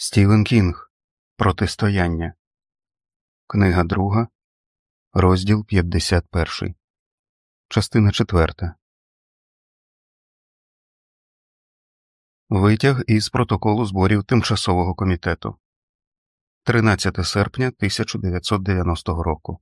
Стівен Кінг Протистояння. Книга друга, розділ 51. Частина 4. Витяг із протоколу зборів Тимчасового комітету 13 серпня 1990 року.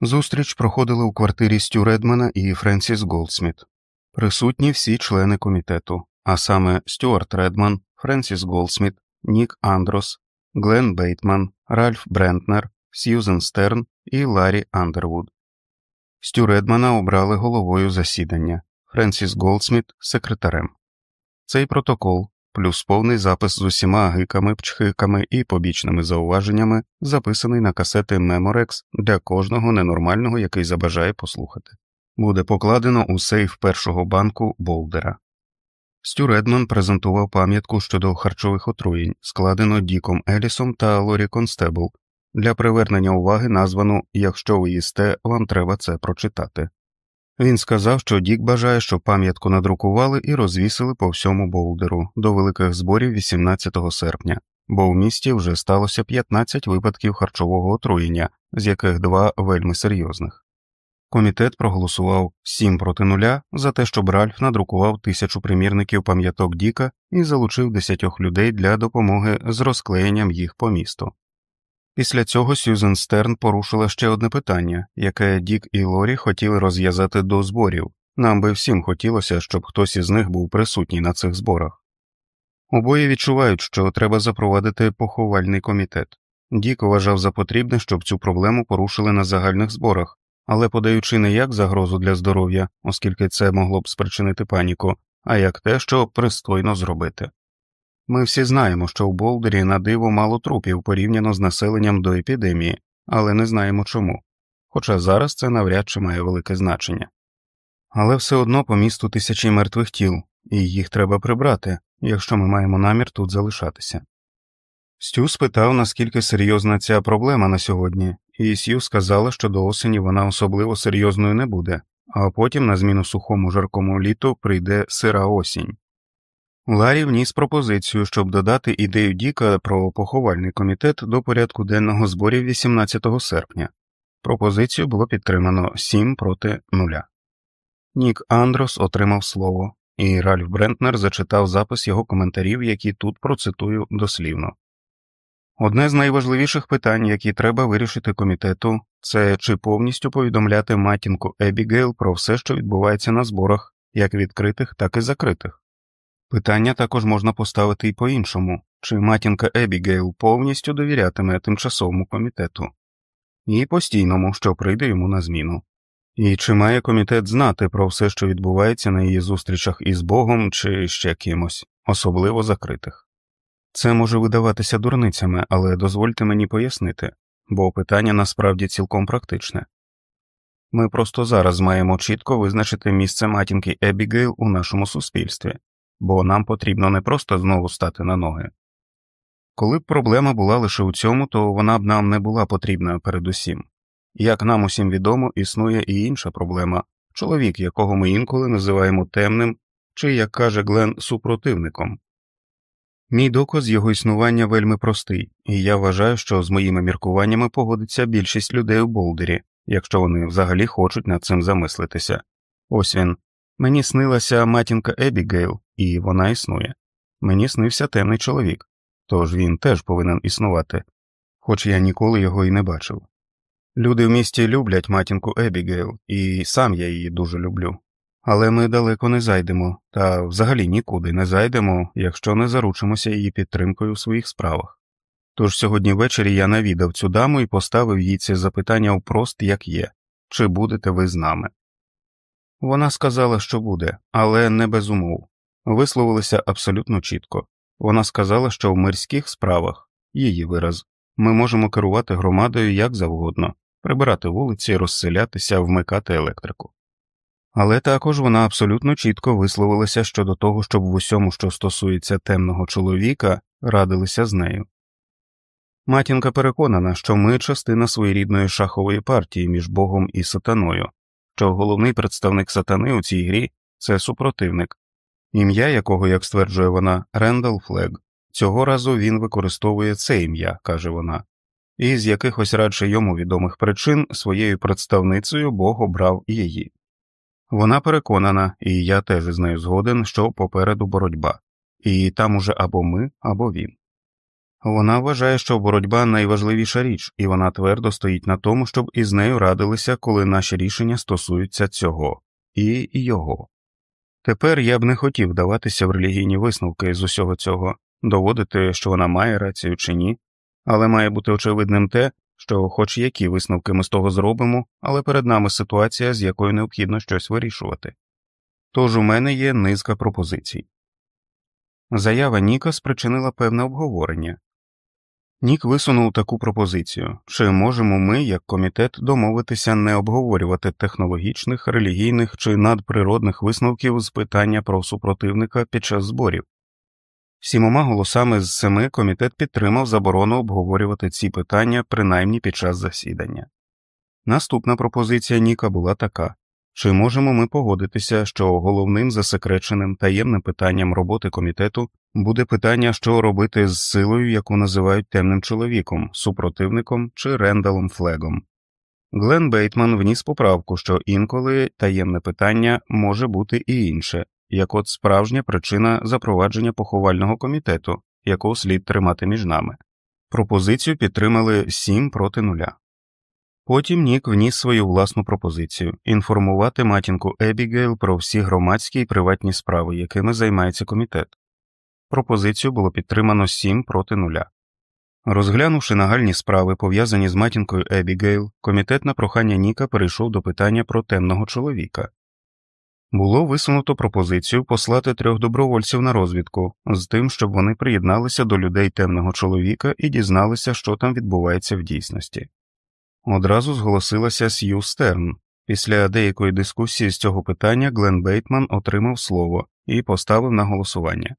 Зустріч проходила у квартирі Стю Редмана і Френсіс Голдсміт. Присутні всі члени комітету, а саме Стюарт Редман, Френсіс Голдсміт, Нік Андрос, Глен Бейтман, Ральф Брентнер, Сьюзен Стерн і Ларі Андервуд. Стю Редмана обрали головою засідання, Френсіс Голдсміт секретарем. Цей протокол, плюс повний запис з усіма гиками, пчхиками і побічними зауваженнями, записаний на касети Меморекс для кожного ненормального, який забажає послухати, буде покладено у сейф першого банку Болдера. Стю Редман презентував пам'ятку щодо харчових отруєнь, складену Діком Елісом та Лорі Констебл, для привернення уваги названу Якщо ви їсте, вам треба це прочитати. Він сказав, що Дік бажає, щоб пам'ятку надрукували і розвісили по всьому Болдеру до великих зборів 18 серпня, бо в місті вже сталося 15 випадків харчового отруєння, з яких два вельми серйозних. Комітет проголосував 7 проти нуля за те, щоб Ральф надрукував тисячу примірників пам'яток Діка і залучив десятьох людей для допомоги з розклеєнням їх по місту. Після цього Сюзен Стерн порушила ще одне питання, яке Дік і Лорі хотіли розв'язати до зборів. Нам би всім хотілося, щоб хтось із них був присутній на цих зборах. Обоє відчувають, що треба запровадити поховальний комітет. Дік вважав за потрібне, щоб цю проблему порушили на загальних зборах, але подаючи не як загрозу для здоров'я, оскільки це могло б спричинити паніку, а як те, що пристойно зробити. Ми всі знаємо, що в Болдері на диво мало трупів порівняно з населенням до епідемії, але не знаємо чому, хоча зараз це навряд чи має велике значення. Але все одно по місту тисячі мертвих тіл, і їх треба прибрати, якщо ми маємо намір тут залишатися. Стю спитав, наскільки серйозна ця проблема на сьогодні, і Сью сказала, що до осені вона особливо серйозною не буде, а потім на зміну сухому жаркому літу прийде сира осінь. Ларі вніс пропозицію, щоб додати ідею Діка про поховальний комітет до порядку денного зборів 18 серпня. Пропозицію було підтримано 7 проти 0. Нік Андрос отримав слово, і Ральф Брентнер зачитав запис його коментарів, які тут процитую дослівно. Одне з найважливіших питань, які треба вирішити комітету, це чи повністю повідомляти матінку Ебігейл про все, що відбувається на зборах, як відкритих, так і закритих. Питання також можна поставити і по іншому чи матінка Ебігейл повністю довірятиме тимчасовому комітету, і постійному, що прийде йому на зміну, і чи має комітет знати про все, що відбувається на її зустрічах із Богом чи ще кимось, особливо закритих. Це може видаватися дурницями, але дозвольте мені пояснити, бо питання насправді цілком практичне. Ми просто зараз маємо чітко визначити місце матінки Ебігейл у нашому суспільстві, бо нам потрібно не просто знову стати на ноги. Коли б проблема була лише у цьому, то вона б нам не була потрібна передусім. Як нам усім відомо, існує і інша проблема чоловік, якого ми інколи називаємо темним, чи, як каже Глен, супротивником. Мій доказ його існування вельми простий, і я вважаю, що з моїми міркуваннями погодиться більшість людей у Болдері, якщо вони взагалі хочуть над цим замислитися. Ось він. Мені снилася матінка Ебігейл, і вона існує. Мені снився темний чоловік, тож він теж повинен існувати, хоч я ніколи його і не бачив. Люди в місті люблять матінку Ебігейл, і сам я її дуже люблю. Але ми далеко не зайдемо, та взагалі нікуди не зайдемо, якщо не заручимося її підтримкою в своїх справах. Тож сьогодні ввечері я навідав цю даму і поставив їй це запитання впрост як є чи будете ви з нами. Вона сказала, що буде, але не без умов. Висловилися абсолютно чітко. Вона сказала, що в мирських справах її вираз ми можемо керувати громадою як завгодно, прибирати вулиці, розселятися, вмикати електрику. Але також вона абсолютно чітко висловилася щодо того, щоб в усьому, що стосується темного чоловіка, радилися з нею. Матінка переконана, що ми частина своєрідної шахової партії між Богом і сатаною, що головний представник сатани у цій грі це супротивник, ім'я якого, як стверджує вона, Рендал Флег, Цього разу він використовує це ім'я, каже вона, і з якихось радше йому відомих причин своєю представницею Бог обрав її. Вона переконана, і я теж з нею згоден, що попереду боротьба, і там уже або ми, або він. Вона вважає, що боротьба найважливіша річ, і вона твердо стоїть на тому, щоб із нею радилися, коли наші рішення стосуються цього і його. Тепер я б не хотів даватися в релігійні висновки з усього цього, доводити, що вона має рацію чи ні, але має бути очевидним те, що, хоч які висновки ми з того зробимо, але перед нами ситуація, з якою необхідно щось вирішувати. Тож у мене є низка пропозицій. Заява Ніка спричинила певне обговорення. Нік висунув таку пропозицію чи можемо ми, як комітет, домовитися не обговорювати технологічних, релігійних чи надприродних висновків з питання про супротивника під час зборів. Сімома голосами з семи комітет підтримав заборону обговорювати ці питання принаймні під час засідання. Наступна пропозиція Ніка була така чи можемо ми погодитися, що головним засекреченим таємним питанням роботи комітету буде питання, що робити з силою, яку називають темним чоловіком, супротивником чи рендалом флегом. Глен Бейтман вніс поправку, що інколи таємне питання може бути і інше, як от справжня причина запровадження поховального комітету, яку слід тримати між нами. Пропозицію підтримали 7 проти нуля. Потім Нік вніс свою власну пропозицію інформувати матінку Ебігейл про всі громадські і приватні справи, якими займається комітет. Пропозицію було підтримано 7 проти нуля. Розглянувши нагальні справи, пов'язані з матінкою Ебігейл, комітет на прохання Ніка перейшов до питання про темного чоловіка. Було висунуто пропозицію послати трьох добровольців на розвідку з тим, щоб вони приєдналися до людей темного чоловіка і дізналися, що там відбувається в дійсності. Одразу зголосилася Сью Стерн. Після деякої дискусії з цього питання Глен Бейтман отримав слово і поставив на голосування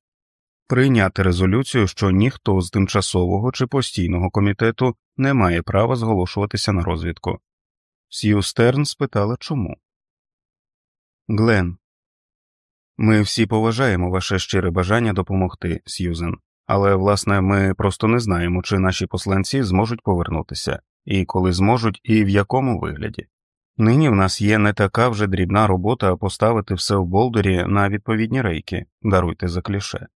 прийняти резолюцію, що ніхто з тимчасового чи постійного комітету не має права зголошуватися на розвідку. Сью Стерн спитала чому. Глен, ми всі поважаємо ваше щире бажання допомогти, Сьюзен, але власне ми просто не знаємо, чи наші посланці зможуть повернутися і коли зможуть, і в якому вигляді. Нині в нас є не така вже дрібна робота поставити все в болдері на відповідні рейки, даруйте за кліше.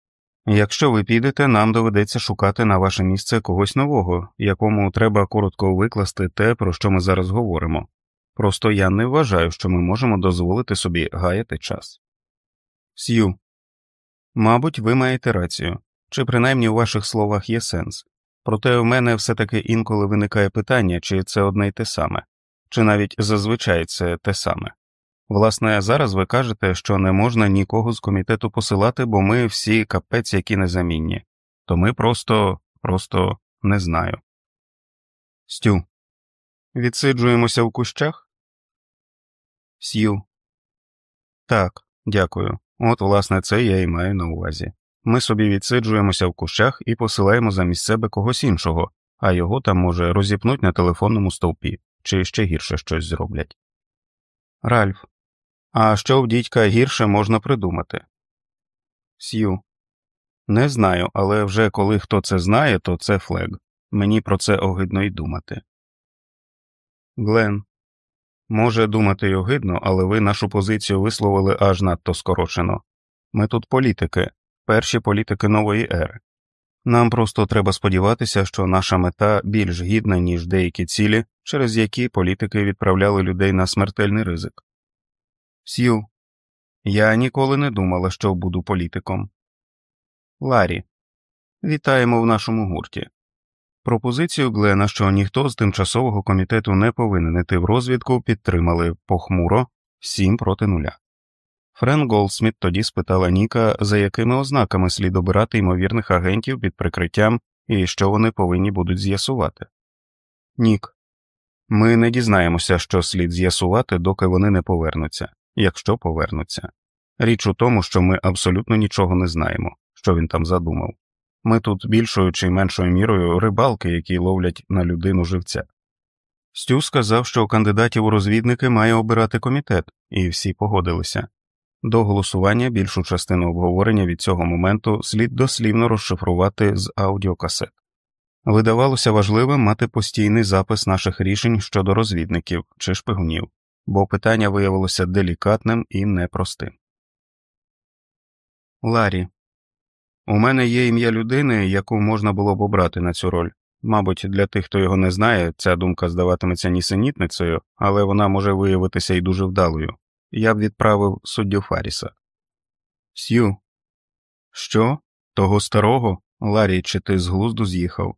Якщо ви підете, нам доведеться шукати на ваше місце когось нового, якому треба коротко викласти те, про що ми зараз говоримо. Просто я не вважаю, що ми можемо дозволити собі гаяти час. Сью, мабуть, ви маєте рацію, чи принаймні у ваших словах є сенс. Проте в мене все таки інколи виникає питання, чи це одне й те саме, чи навіть зазвичай це те саме. Власне, зараз ви кажете, що не можна нікого з комітету посилати, бо ми всі капець які незамінні, то ми просто, просто не знаю. Стю. Відсиджуємося в кущах? Сью. Так, дякую. От, власне, це я і маю на увазі. Ми собі відсиджуємося в кущах і посилаємо замість себе когось іншого, а його там може розіпнуть на телефонному стовпі чи ще гірше щось зроблять. Ральф. А що в дідька гірше можна придумати? Сью. Не знаю, але вже коли хто це знає, то це флег. Мені про це огидно й думати. Глен. Може думати й огидно, але ви нашу позицію висловили аж надто скорочено. Ми тут політики, перші політики нової ери. Нам просто треба сподіватися, що наша мета більш гідна, ніж деякі цілі, через які політики відправляли людей на смертельний ризик. Сью, я ніколи не думала, що буду політиком. Ларі, вітаємо в нашому гурті. Пропозицію Глена, що ніхто з тимчасового комітету не повинен іти в розвідку, підтримали похмуро всім проти нуля. Френ Голдсміт тоді спитала Ніка, за якими ознаками слід обирати ймовірних агентів під прикриттям і що вони повинні будуть з'ясувати. Нік. Ми не дізнаємося, що слід з'ясувати, доки вони не повернуться, якщо повернуться. Річ у тому, що ми абсолютно нічого не знаємо, що він там задумав. Ми тут більшою чи меншою мірою рибалки, які ловлять на людину живця. Стю сказав, що кандидатів у розвідники має обирати комітет, і всі погодилися. До голосування більшу частину обговорення від цього моменту слід дослівно розшифрувати з аудіокасет. Видавалося важливим мати постійний запис наших рішень щодо розвідників чи шпигунів, бо питання виявилося делікатним і непростим. Ларі. У мене є ім'я людини, яку можна було б обрати на цю роль. Мабуть, для тих, хто його не знає, ця думка здаватиметься нісенітницею, але вона може виявитися і дуже вдалою. Я б відправив суддю Фаріса. Сью. Що? Того старого? Ларі, чи ти з глузду з'їхав?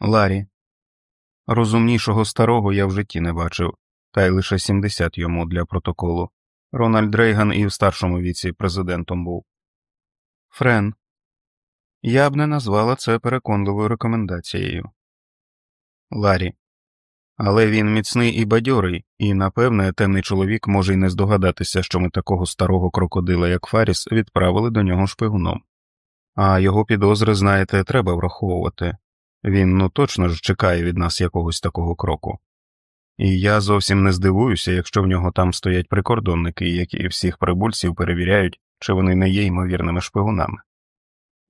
Ларі. Розумнішого старого я в житті не бачив, та й лише 70 йому для протоколу. Рональд Рейган і в старшому віці президентом був. Френ. Я б не назвала це переконливою рекомендацією. Ларі. Але він міцний і бадьорий, і, напевне, темний чоловік може й не здогадатися, що ми такого старого крокодила, як Фаріс, відправили до нього шпигуном. А його підозри, знаєте, треба враховувати він ну точно ж чекає від нас якогось такого кроку. І я зовсім не здивуюся, якщо в нього там стоять прикордонники, які всіх прибульців перевіряють, чи вони не є ймовірними шпигунами.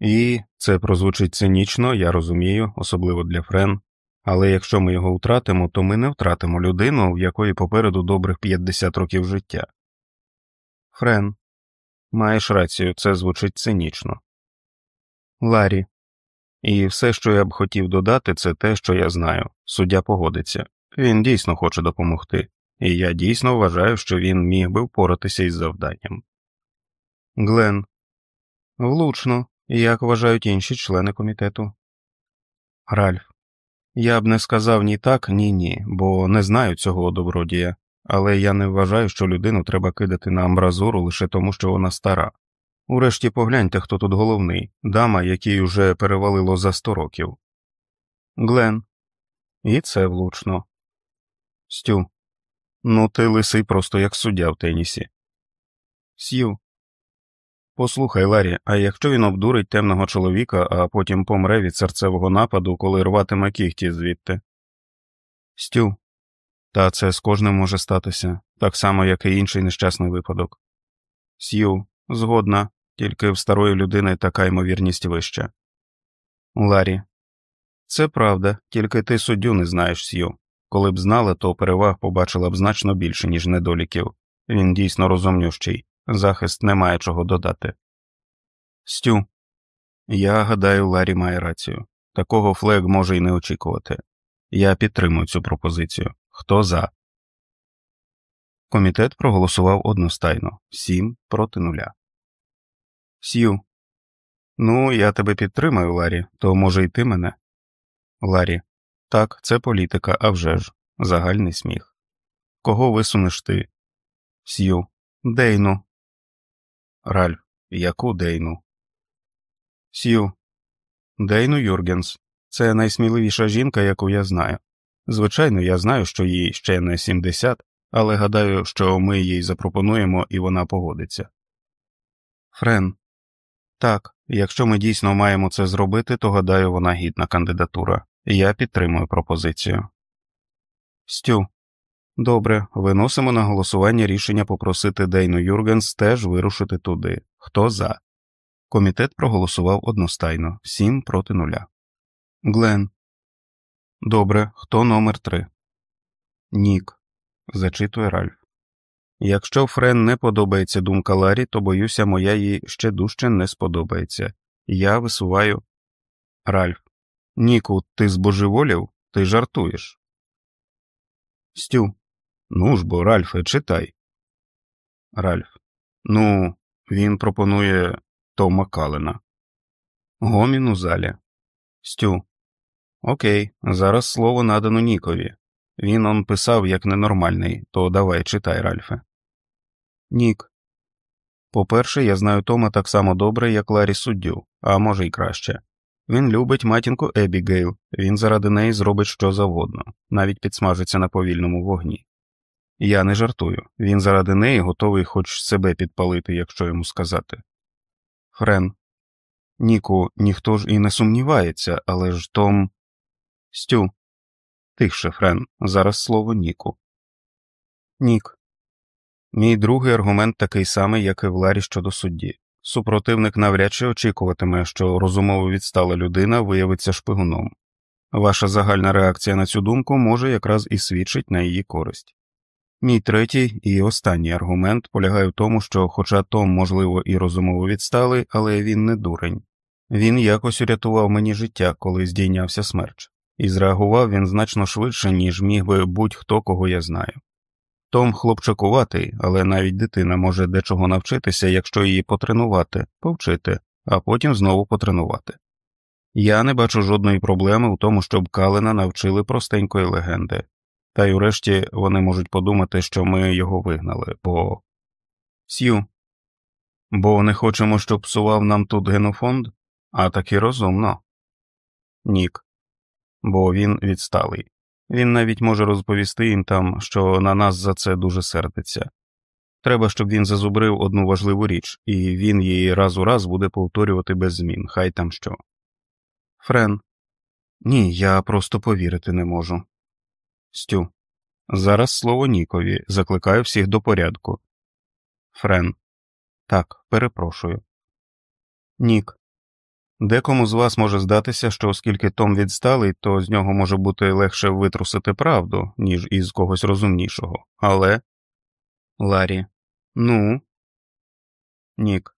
І це прозвучить цинічно, я розумію, особливо для Френ, але якщо ми його втратимо, то ми не втратимо людину, в якої попереду добрих 50 років життя. Френ, маєш рацію, це звучить цинічно. Ларі. І все, що я б хотів додати, це те, що я знаю. Суддя погодиться. Він дійсно хоче допомогти, і я дійсно вважаю, що він міг би впоратися із завданням. Глен. Влучно, як вважають інші члени комітету. Ральф. Я б не сказав ні так, ні ні, бо не знаю цього добродія, але я не вважаю, що людину треба кидати на амбразуру лише тому, що вона стара. Урешті погляньте, хто тут головний, дама, якій уже перевалило за сто років. Глен. І це влучно. Стю. Ну, ти лисий просто як суддя в тенісі. Сью. Послухай, Ларі, а якщо він обдурить темного чоловіка, а потім помре від серцевого нападу, коли рватиме кігті звідти? Стю. Та це з кожним може статися, так само, як і інший нещасний випадок. Сью, згодна, тільки в старої людини така ймовірність вища. Ларі. Це правда, тільки ти суддю не знаєш Сью. Коли б знала, то переваг побачила б значно більше, ніж недоліків. Він дійсно розумнющий, захист не має чого додати. Стю. Я гадаю, Ларі має рацію. Такого флег може й не очікувати. Я підтримую цю пропозицію. Хто за? Комітет проголосував одностайно сім проти нуля. Сью. Ну, я тебе підтримаю, Ларі, то може й ти мене. Ларі. Так, це політика, а вже ж. Загальний сміх. Кого висунеш ти? Сью. Дейну. Ральф. Яку Дейну? Сью. Дейну Юргенс. Це найсміливіша жінка, яку я знаю. Звичайно, я знаю, що їй ще не 70, але гадаю, що ми їй запропонуємо і вона погодиться. Френ. Так, якщо ми дійсно маємо це зробити, то гадаю, вона гідна кандидатура. Я підтримую пропозицію. Стю. Добре, виносимо на голосування рішення попросити Дейну Юргенс теж вирушити туди. Хто за? Комітет проголосував одностайно сім проти нуля. Глен. Добре. Хто номер три? Нік. Зачитує Ральф. Якщо Френ не подобається думка Ларі, то боюся, моя їй ще дужче не сподобається. Я висуваю. Ральф. Ніку, ти збожеволів? Ти жартуєш. Стю. Ну ж бо, Ральфе, читай. Ральф. Ну, він пропонує Тома Калена. Гомін у залі. Стю. Окей, зараз слово надано Нікові. Він он писав як ненормальний, то давай читай, Ральфе. Нік. По-перше, я знаю Тома так само добре, як Ларі суддю, а може й краще. Він любить матінку Ебігейл, він заради неї зробить що завгодно, навіть підсмажиться на повільному вогні. Я не жартую, він заради неї готовий хоч себе підпалити, якщо йому сказати. Френ. Ніку, ніхто ж і не сумнівається, але ж Том. Стю. Тихше, Френ, зараз слово Ніку. Нік. Мій другий аргумент такий самий, як і в Ларі щодо судді. Супротивник навряд чи очікуватиме, що розумово відстала людина виявиться шпигуном. Ваша загальна реакція на цю думку може якраз і свідчить на її користь. Мій третій і останній аргумент полягає в тому, що, хоча Том, можливо, і розумово відсталий, але він не дурень. Він якось урятував мені життя, коли здійнявся смерч, і зреагував він значно швидше, ніж міг би будь-хто, кого я знаю. Том хлопчакуватий, але навіть дитина може дечого навчитися, якщо її потренувати, повчити, а потім знову потренувати. Я не бачу жодної проблеми у тому, щоб Калена навчили простенької легенди, та й урешті вони можуть подумати, що ми його вигнали, бо Сью, бо не хочемо, щоб псував нам тут генофонд, а таки розумно. Нік, бо він відсталий. Він навіть може розповісти їм там, що на нас за це дуже сердиться. Треба, щоб він зазубрив одну важливу річ, і він її раз у раз буде повторювати без змін, хай там що. Френ. Ні, я просто повірити не можу. Стю. Зараз слово Нікові. Закликаю всіх до порядку. Френ. Так, перепрошую. Нік. Декому з вас може здатися, що оскільки Том відсталий, то з нього може бути легше витрусити правду, ніж із когось розумнішого. Але. Ларі. Ну. Нік.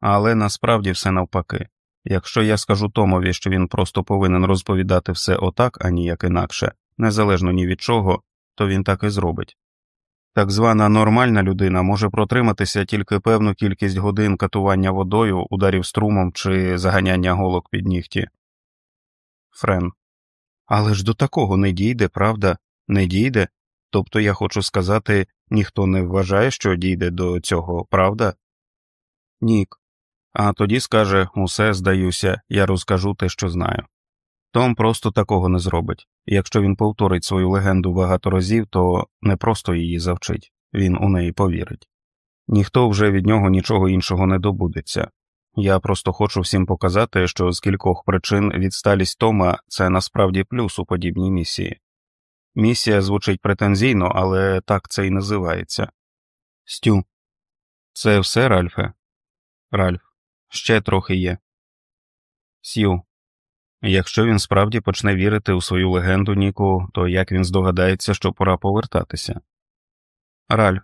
Але насправді все навпаки. Якщо я скажу Томові, що він просто повинен розповідати все отак, а ніяк інакше, незалежно ні від чого, то він так і зробить. Так звана нормальна людина може протриматися тільки певну кількість годин катування водою, ударів струмом чи заганяння голок під нігті. Френ. Але ж до такого не дійде, правда? Не дійде. Тобто я хочу сказати, ніхто не вважає, що дійде до цього, правда? Нік. А тоді скаже усе здаюся, я розкажу те, що знаю. Том просто такого не зробить. Якщо він повторить свою легенду багато разів, то не просто її завчить, він у неї повірить. Ніхто вже від нього нічого іншого не добудеться. Я просто хочу всім показати, що з кількох причин відсталість Тома це насправді плюс у подібній місії. Місія звучить претензійно, але так це і називається. Стю, це все, Ральфе? Ральф, ще трохи є. Сью, Якщо він справді почне вірити у свою легенду Ніку, то як він здогадається, що пора повертатися? Ральф.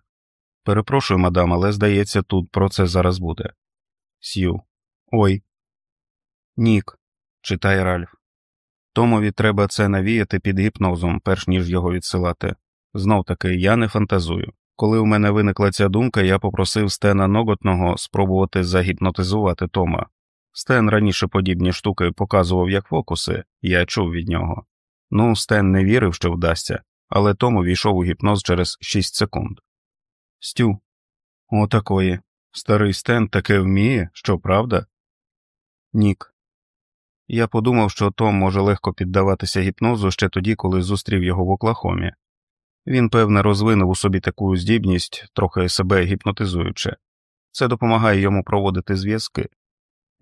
Перепрошую, мадам, але здається, тут про це зараз буде. Сью. Ой. Нік. читає Ральф. Томові треба це навіяти під гіпнозом, перш ніж його відсилати. Знов таки, я не фантазую. Коли у мене виникла ця думка, я попросив Стена Ноготного спробувати загіпнотизувати Тома, Стен раніше подібні штуки показував як фокуси, я чув від нього. Ну, Стен не вірив, що вдасться, але Том увійшов у гіпноз через 6 секунд. Стю, отакої. Старий Стен таке вміє, що правда? Нік. Я подумав, що Том може легко піддаватися гіпнозу ще тоді, коли зустрів його в Оклахомі. Він, певне, розвинув у собі таку здібність, трохи себе гіпнотизуючи. Це допомагає йому проводити зв'язки.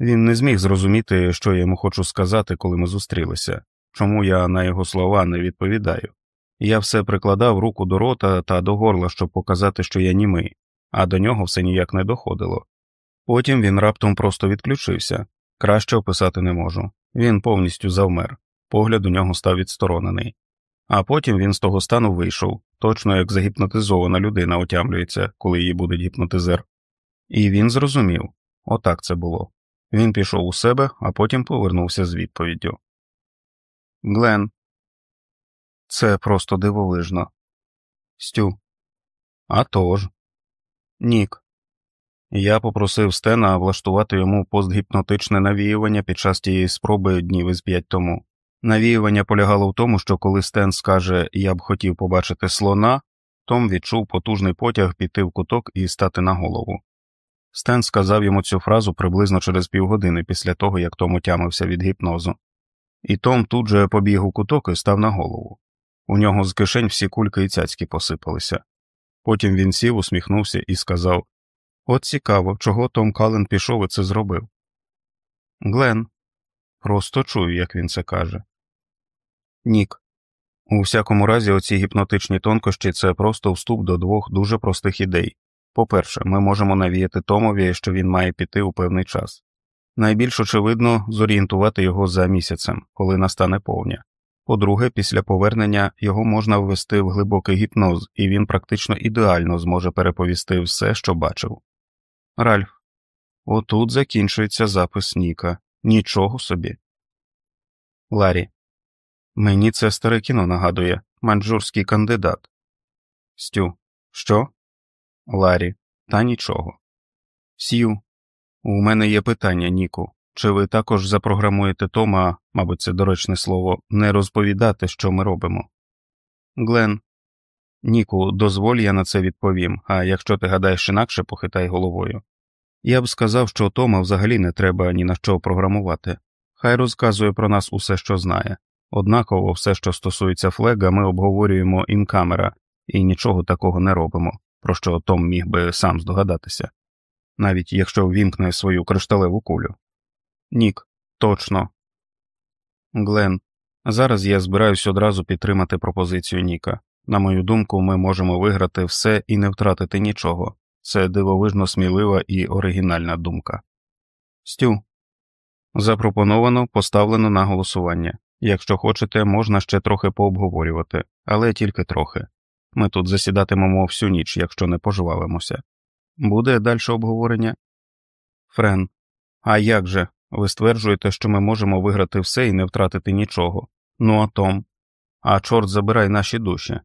Він не зміг зрозуміти, що я йому хочу сказати, коли ми зустрілися, чому я на його слова не відповідаю. Я все прикладав руку до рота та до горла, щоб показати, що я німий, а до нього все ніяк не доходило. Потім він раптом просто відключився, краще описати не можу. Він повністю завмер, погляд у нього став відсторонений. А потім він з того стану вийшов, точно як загіпнотизована людина отямлюється, коли її буде гіпнотизер. І він зрозумів отак це було. Він пішов у себе, а потім повернувся з відповіддю. Глен, це просто дивовижно. Стю. «А тож». Нік. Я попросив Стена влаштувати йому постгіпнотичне навіювання під час тієї спроби днів із п'ять тому. Навіювання полягало в тому, що коли Стен скаже Я б хотів побачити слона, Том відчув потужний потяг піти в куток і стати на голову. Стен сказав йому цю фразу приблизно через півгодини після того, як Том отямився від гіпнозу, і Том тут же побіг у куток і став на голову. У нього з кишень всі кульки і цяцьки посипалися. Потім він сів, усміхнувся і сказав От цікаво, чого Том Кален пішов і це зробив. Глен, просто чую, як він це каже. Нік. У всякому разі, оці гіпнотичні тонкощі це просто вступ до двох дуже простих ідей. По-перше, ми можемо навіяти Томові, що він має піти у певний час. Найбільш очевидно зорієнтувати його за місяцем, коли настане повня. По-друге, після повернення його можна ввести в глибокий гіпноз, і він практично ідеально зможе переповісти все, що бачив. Ральф, отут закінчується запис Ніка. Нічого собі. Ларі. Мені це старе кіно нагадує манджурський кандидат. Стю. Що? Ларі. Та нічого. Сью. У мене є питання, Ніку. Чи ви також запрограмуєте Тома, мабуть, це доречне слово, не розповідати, що ми робимо? Глен. Ніку, дозволь я на це відповім, а якщо ти гадаєш інакше, похитай головою. Я б сказав, що Тома взагалі не треба ні на що програмувати. Хай розказує про нас усе, що знає. Однаково все, що стосується флега, ми обговорюємо інкамера і нічого такого не робимо, про що Том міг би сам здогадатися, навіть якщо ввімкне свою кришталеву кулю. Нік, точно. Глен, зараз я збираюсь одразу підтримати пропозицію Ніка. На мою думку, ми можемо виграти все і не втратити нічого. Це дивовижно смілива і оригінальна думка. Стю. Запропоновано поставлено на голосування. Якщо хочете, можна ще трохи пообговорювати, але тільки трохи. Ми тут засідатимемо всю ніч, якщо не пожвавимося. Буде далі обговорення? Френ. А як же? Ви стверджуєте, що ми можемо виграти все і не втратити нічого. Ну а Том. А чорт забирай наші душі.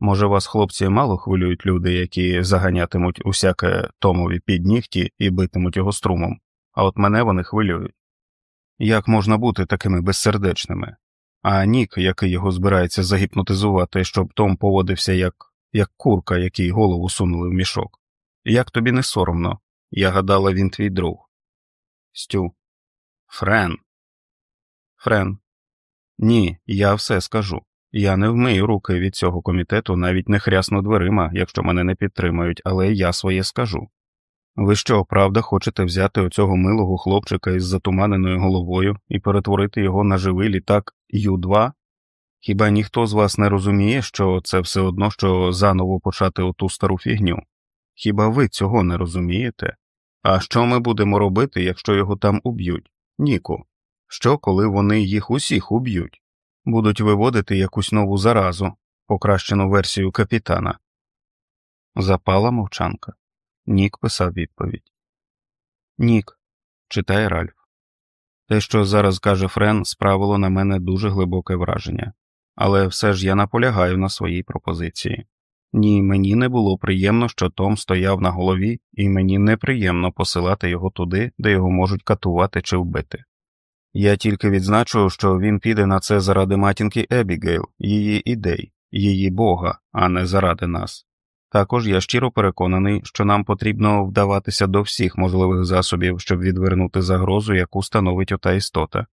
Може, вас, хлопці, мало хвилюють люди, які заганятимуть усяке Томові під нігті і битимуть його струмом, а от мене вони хвилюють. Як можна бути такими безсердечними? А Нік, який його збирається загіпнотизувати, щоб Том поводився як як курка, якій голову сунули в мішок. Як тобі не соромно? Я гадала, він твій друг. Стю. Френ. Френ. Ні, я все скажу. Я не вмию руки від цього комітету, навіть не хрясну дверима, якщо мене не підтримають, але я своє скажу. Ви що, правда, хочете взяти оцього милого хлопчика із затуманеною головою і перетворити його на живий літак Ю-2? Хіба ніхто з вас не розуміє, що це все одно, що заново почати оту стару фігню? Хіба ви цього не розумієте? А що ми будемо робити, якщо його там уб'ють? Ніку. Що, коли вони їх усіх уб'ють? Будуть виводити якусь нову заразу, покращену версію капітана? Запала мовчанка. Нік писав відповідь. Нік, читає Ральф. Те, що зараз каже Френ, справило на мене дуже глибоке враження, але все ж я наполягаю на своїй пропозиції. Ні, мені не було приємно, що Том стояв на голові, і мені неприємно посилати його туди, де його можуть катувати чи вбити. Я тільки відзначу, що він піде на це заради матінки Ебігейл, її ідей, її бога, а не заради нас. Також я щиро переконаний, що нам потрібно вдаватися до всіх можливих засобів, щоб відвернути загрозу, яку становить ота істота.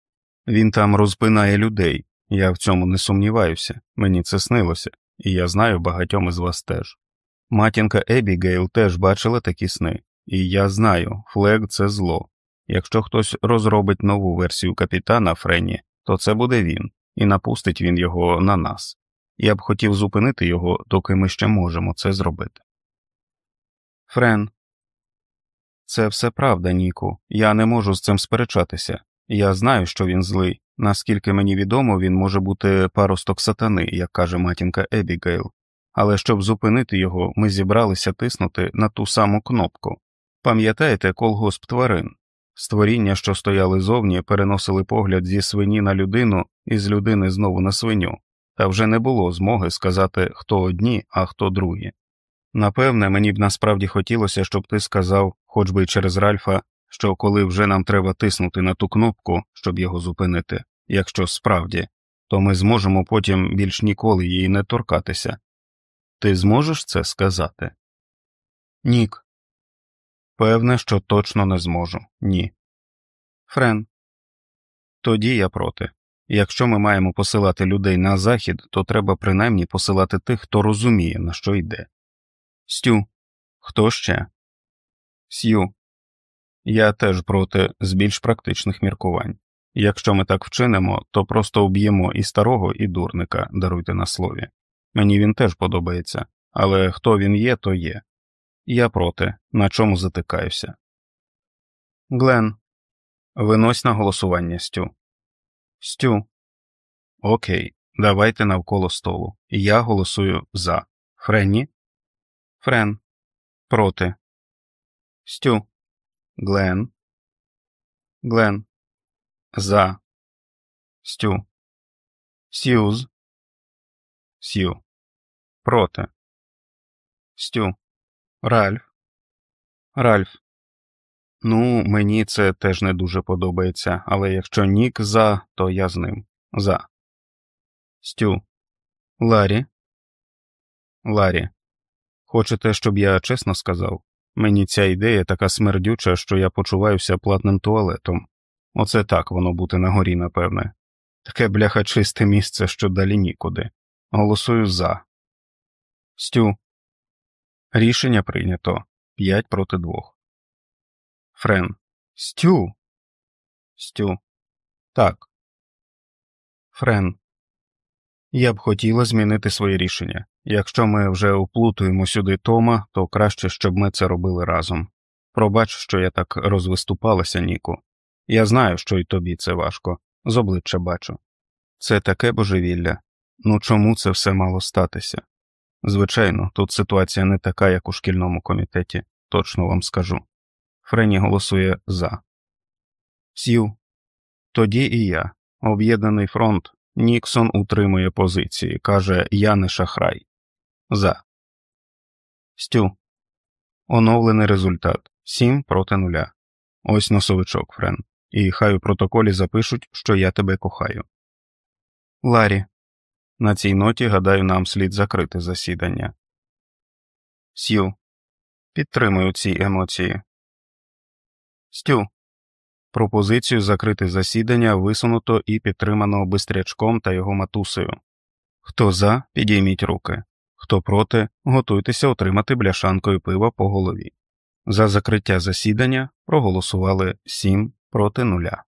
Він там розпинає людей, я в цьому не сумніваюся, мені це снилося, і я знаю багатьом із вас теж. Матінка Ебігейл теж бачила такі сни, і я знаю, флег це зло. Якщо хтось розробить нову версію капітана Френі, то це буде він, і напустить він його на нас. Я б хотів зупинити його, доки ми ще можемо це зробити. Френ, це все правда, Ніку. Я не можу з цим сперечатися. Я знаю, що він злий. Наскільки мені відомо, він може бути паросток сатани, як каже матінка Ебігейл. Але щоб зупинити його, ми зібралися тиснути на ту саму кнопку. Пам'ятаєте колгосп тварин? Створіння, що стояли зовні, переносили погляд зі свині на людину і з людини знову на свиню та вже не було змоги сказати, хто одні, а хто другі. Напевне, мені б насправді хотілося, щоб ти сказав, хоч би й через Ральфа, що коли вже нам треба тиснути на ту кнопку, щоб його зупинити, якщо справді, то ми зможемо потім більш ніколи її не торкатися. Ти зможеш це сказати? Нік. Певне, що точно не зможу. Ні. Френ. Тоді я проти. Якщо ми маємо посилати людей на захід, то треба принаймні посилати тих, хто розуміє, на що йде. Стю, хто ще? Сью. Я теж проти з більш практичних міркувань. Якщо ми так вчинимо, то просто вб'ємо і старого, і дурника, даруйте на слові. Мені він теж подобається, але хто він є, то є. Я проти, на чому затикаюся. Глен, винось на голосування Стю. Стю. Окей, давайте навколо столу. Я голосую за. Френні? Френ. Проти. Стю. Глен. Глен. За. Стю. Сьюз. Сью. Проти. Стю. Ральф. Ральф. Ну, мені це теж не дуже подобається, але якщо Нік за, то я з ним. За. Стю. Ларі. Ларі. Хочете, щоб я чесно сказав? Мені ця ідея така смердюча, що я почуваюся платним туалетом. Оце так воно бути на горі, напевне. Таке бляха чисте місце, що далі нікуди. Голосую за. Стю. Рішення прийнято. П'ять проти двох. Френ. Стю. Стю. Так. Френ. Я б хотіла змінити своє рішення. Якщо ми вже уплутуємо сюди Тома, то краще, щоб ми це робили разом. Пробач, що я так розвиступалася, Ніку. Я знаю, що й тобі це важко, з обличчя бачу. Це таке божевілля. Ну чому це все мало статися? Звичайно, тут ситуація не така, як у шкільному комітеті, точно вам скажу. Френі голосує за. Сів. Тоді і я. Об'єднаний фронт. Ніксон утримує позиції. Каже Я не шахрай. За. Стю. Оновлений результат. Сім проти нуля. Ось носовичок, Френ. І хай у протоколі запишуть, що я тебе кохаю. Ларі. На цій ноті, гадаю, нам слід закрити засідання. Сью. Підтримую ці емоції. Стю. Пропозицію закрити засідання висунуто і підтримано бистрячком та його матусею. Хто за, підійміть руки. Хто проти, готуйтеся отримати бляшанкою пива по голові. За закриття засідання проголосували 7 проти нуля.